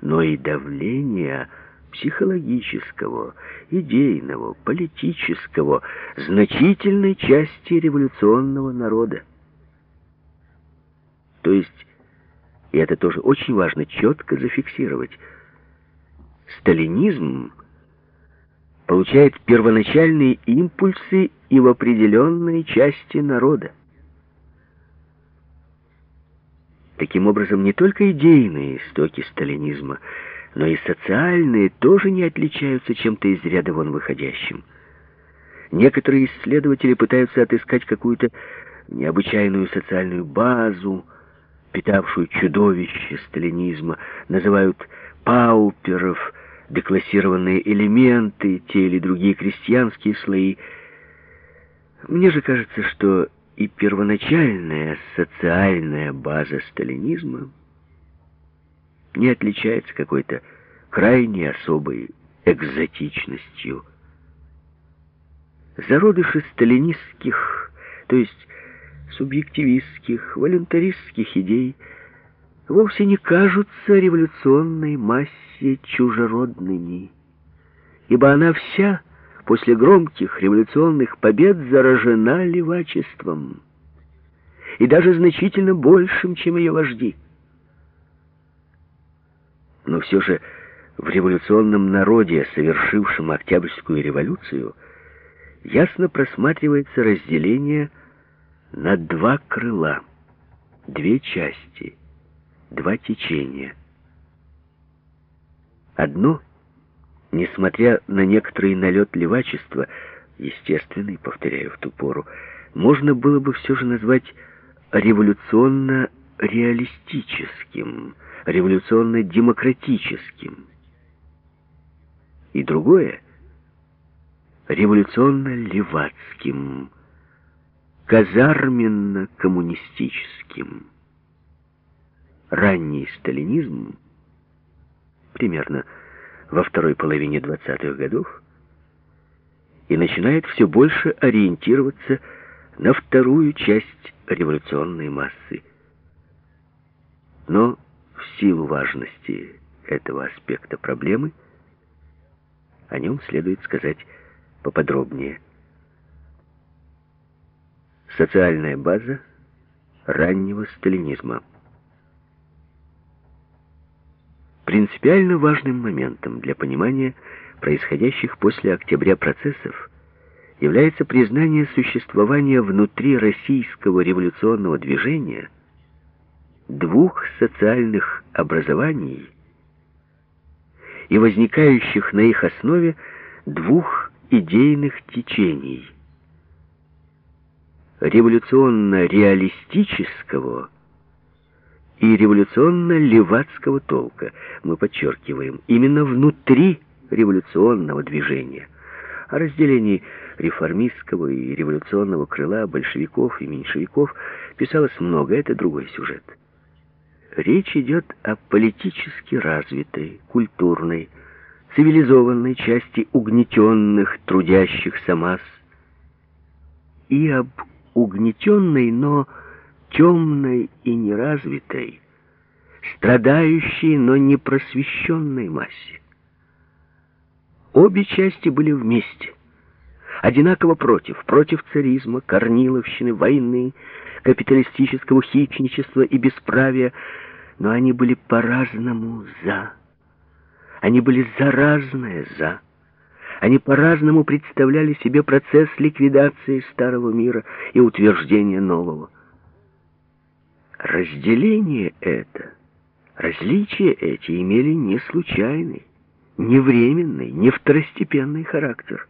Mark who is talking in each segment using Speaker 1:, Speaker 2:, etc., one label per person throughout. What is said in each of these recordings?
Speaker 1: но и давления психологического, идейного, политического, значительной части революционного народа. То есть, и это тоже очень важно четко зафиксировать, сталинизм получает первоначальные импульсы и в определенной части народа. Таким образом, не только идейные истоки сталинизма, но и социальные тоже не отличаются чем-то из ряда вон выходящим. Некоторые исследователи пытаются отыскать какую-то необычайную социальную базу, питавшую чудовище сталинизма, называют пауперов, деклассированные элементы, те или другие крестьянские слои. Мне же кажется, что и первоначальная социальная база сталинизма не отличается какой-то крайне особой экзотичностью. Зародыши сталинистских, то есть субъективистских, волюнтаристских идей вовсе не кажутся революционной массе чужеродными, ибо она вся после громких революционных побед заражена левачеством, и даже значительно большим, чем ее вожди. Но все же в революционном народе, совершившем Октябрьскую революцию, ясно просматривается разделение на два крыла, две части, два течения. Одно, несмотря на некоторый налет левачества, естественный, повторяю, в ту пору, можно было бы все же назвать революционно-реалистическим, революционно-демократическим. И другое — революционно-левацким, казарменно-коммунистическим. Ранний сталинизм, примерно во второй половине 20-х годов, и начинает все больше ориентироваться на вторую часть революционной массы. Но в силу важности этого аспекта проблемы о нем следует сказать поподробнее. Социальная база раннего сталинизма. Принципиально важным моментом для понимания происходящих после октября процессов является признание существования внутри российского революционного движения двух социальных образований и возникающих на их основе двух идейных течений – революционно-реалистического и революционно-левацкого толка. Мы подчеркиваем, именно внутри революционного движения. О разделении реформистского и революционного крыла большевиков и меньшевиков писалось много, это другой сюжет. Речь идет о политически развитой, культурной, цивилизованной части угнетенных, трудящихся масс и об угнетенной, но темной и неразвитой, страдающей, но не просвещенной массе. Обе части были вместе, одинаково против, против царизма, корниловщины, войны, капиталистического хищничества и бесправия, но они были по-разному «за». Они были за разное «за». Они по-разному представляли себе процесс ликвидации старого мира и утверждения нового. Разделение это, различия эти имели не случайный, не временный, не второстепенный характер.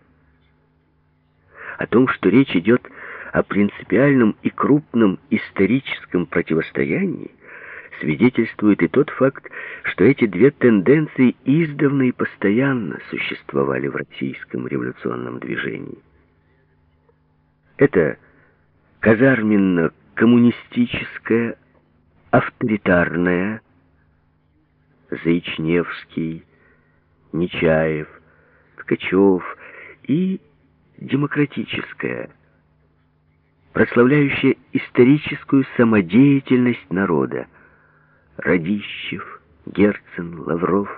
Speaker 1: О том, что речь идет о принципиальном и крупном историческом противостоянии, свидетельствует и тот факт, что эти две тенденции издавна и постоянно существовали в российском революционном движении. Это казарменно-коммунистическая, авторитарная, Заичневский, Нечаев, Ткачев и демократическая, прославляющая историческую самодеятельность народа, Радищев, Герцен, Лавров,